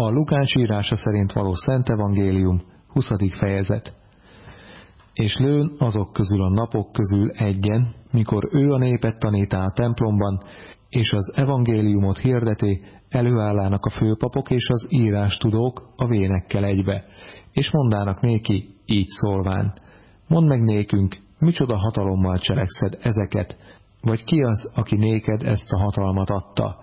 A Lukács írása szerint való Szent Evangélium, 20. fejezet. És lőn azok közül a napok közül egyen, mikor ő a népet tanítá a templomban, és az evangéliumot hirdeti, előállának a főpapok és az írás tudók a vénekkel egybe, és mondának néki, így szólván, mondd meg nékünk, micsoda hatalommal cselekszed ezeket, vagy ki az, aki néked ezt a hatalmat adta.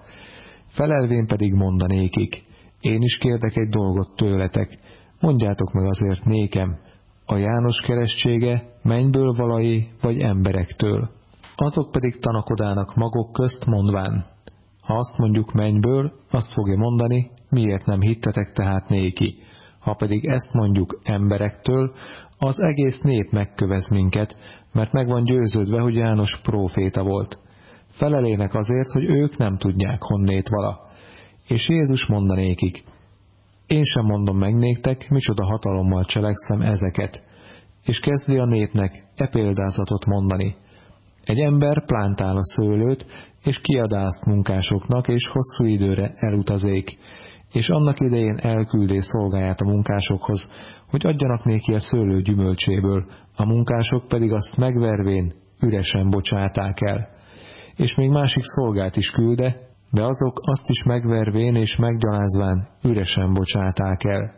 Felelvén pedig mondanékik, én is kérdek egy dolgot tőletek, mondjátok meg azért nékem, a János keresztsége mennyből valai, vagy emberektől. Azok pedig tanakodának magok közt mondván, ha azt mondjuk mennyből, azt fogja mondani, miért nem hittetek tehát néki. Ha pedig ezt mondjuk emberektől, az egész nép megkövez minket, mert meg van győződve, hogy János próféta volt. Felelének azért, hogy ők nem tudják honnét vala. És Jézus mondanékik, én sem mondom meg néktek, micsoda hatalommal cselekszem ezeket. És kezdi a népnek e példázatot mondani. Egy ember plántál a szőlőt, és kiadászt munkásoknak, és hosszú időre elutazék, és annak idején elküldé szolgáját a munkásokhoz, hogy adjanak néki a szőlő gyümölcséből, a munkások pedig azt megvervén üresen bocsáták el. És még másik szolgát is külde, de azok azt is megvervén és meggyalázván üresen bocsáták el.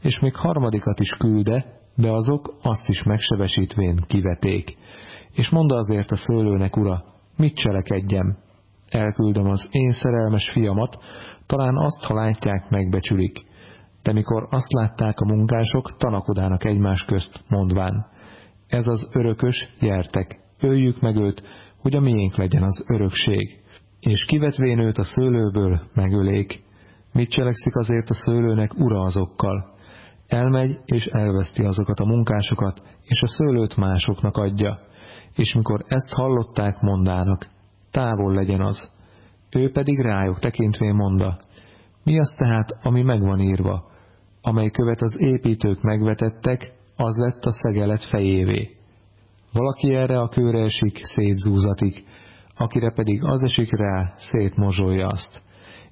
És még harmadikat is külde, de azok azt is megsebesítvén kiveték. És mondta azért a szőlőnek, ura, mit cselekedjem? Elküldöm az én szerelmes fiamat, talán azt, ha látják, megbecsülik. De mikor azt látták a munkások, tanakodának egymás közt, mondván, ez az örökös, gyertek, öljük meg őt, hogy a miénk legyen az örökség. És kivetvén őt a szőlőből, megölék. Mit cselekszik azért a szőlőnek ura azokkal? Elmegy és elveszti azokat a munkásokat, és a szőlőt másoknak adja. És mikor ezt hallották, mondának, távol legyen az. Ő pedig rájuk tekintvén monda, mi az tehát, ami megvan írva, amely követ az építők megvetettek, az lett a szegelet fejévé. Valaki erre a kőre esik, szétzúzatik, akire pedig az esik rá, szétmozsolja azt.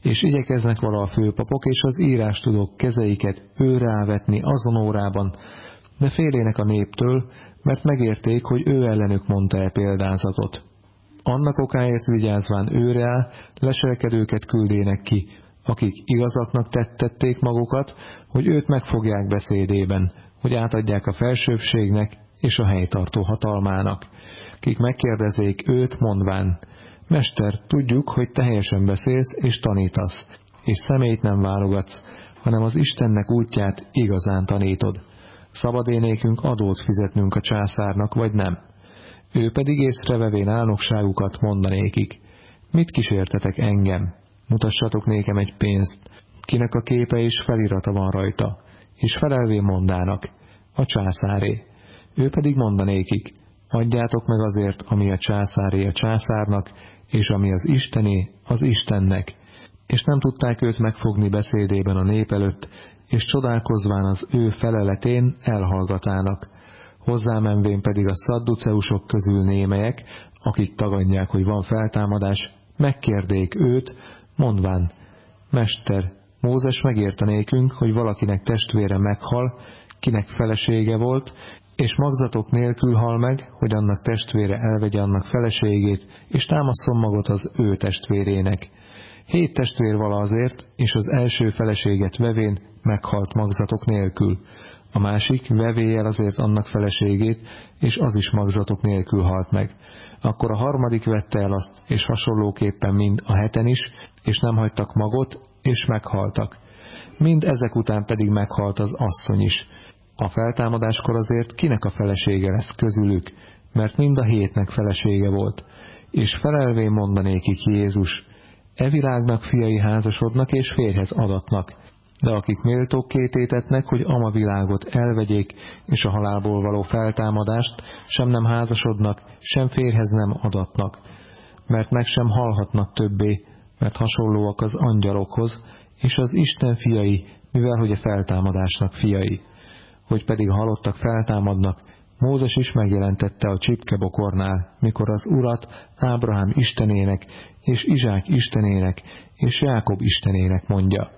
És igyekeznek vala a főpapok és az írástudók kezeiket ő rávetni azon órában, de félének a néptől, mert megérték, hogy ő ellenük mondta e példázatot. Annak okáért vigyázván őre leselkedőket küldének ki, akik igazaknak tettették magukat, hogy őt megfogják beszédében, hogy átadják a felsőbbségnek és a helytartó hatalmának, kik megkérdezék őt mondván, Mester, tudjuk, hogy te helyesen beszélsz és tanítasz, és szemét nem válogatsz, hanem az Istennek útját igazán tanítod. Szabadénékünk adót fizetnünk a császárnak, vagy nem? Ő pedig észrevevén álnokságukat mondanékik. Mit kísértetek engem? Mutassatok nékem egy pénzt, kinek a képe és felirata van rajta, és felelvén mondának, a császáré. Ő pedig mondanékik, adjátok meg azért, ami a császáré a császárnak, és ami az Istené, az Istennek. És nem tudták őt megfogni beszédében a nép előtt, és csodálkozván az ő feleletén elhallgatának. Hozzámenvén pedig a szadduceusok közül némelyek, akik tagadják, hogy van feltámadás, megkérdék őt, mondván, Mester, Mózes megérte nékünk, hogy valakinek testvére meghal, kinek felesége volt, és magzatok nélkül hal meg, hogy annak testvére elvegye annak feleségét, és támaszom magot az ő testvérének. Hét testvér vala azért, és az első feleséget vevén meghalt magzatok nélkül. A másik vevéjel azért annak feleségét, és az is magzatok nélkül halt meg. Akkor a harmadik vette el azt, és hasonlóképpen mind a heten is, és nem hagytak magot, és meghaltak. Mind ezek után pedig meghalt az asszony is. A feltámadáskor azért kinek a felesége lesz közülük, mert mind a hétnek felesége volt. És felelvén mondanékik Jézus, e világnak fiai házasodnak és férhez adatnak, de akik méltók kététetnek, hogy ama világot elvegyék, és a halálból való feltámadást sem nem házasodnak, sem férhez nem adatnak, mert meg sem halhatnak többé, mert hasonlóak az angyalokhoz, és az Isten fiai, mivel hogy a feltámadásnak fiai. Hogy pedig halottak feltámadnak, Mózes is megjelentette a csipkebokornál, mikor az urat Ábrahám istenének, és Izsák istenének, és Jákob istenének mondja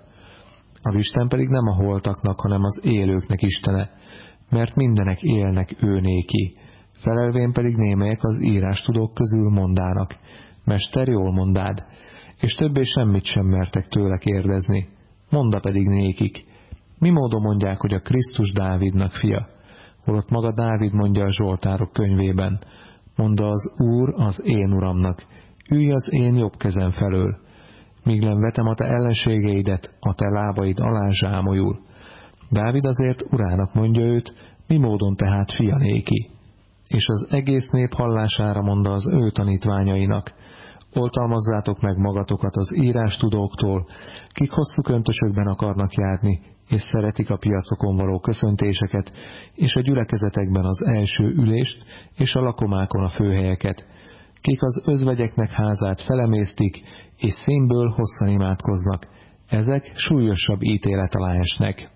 Az Isten pedig nem a holtaknak, hanem az élőknek Istene, mert mindenek élnek ő néki. Felelvén pedig némelyek az írás tudók közül mondának, Mester, jól mondád, és többé semmit sem mertek tőle kérdezni. Monda pedig nékik, mi módon mondják, hogy a Krisztus Dávidnak fia? Holott maga Dávid mondja a Zsoltárok könyvében, mondta az Úr az én Uramnak, ülj az én jobb kezem felől, míg nem vetem a te ellenségeidet, a te lábaid alá zsámolyul. Dávid azért urának mondja őt, mi módon tehát fia néki. És az egész nép hallására mondta az ő tanítványainak, oltalmazzátok meg magatokat az írástudóktól, kik hosszú köntösökben akarnak járni, és szeretik a piacokon való köszöntéseket, és a gyülekezetekben az első ülést, és a lakomákon a főhelyeket, kik az özvegyeknek házát felemésztik, és színből hosszan imádkoznak, ezek súlyosabb ítélet alá esnek.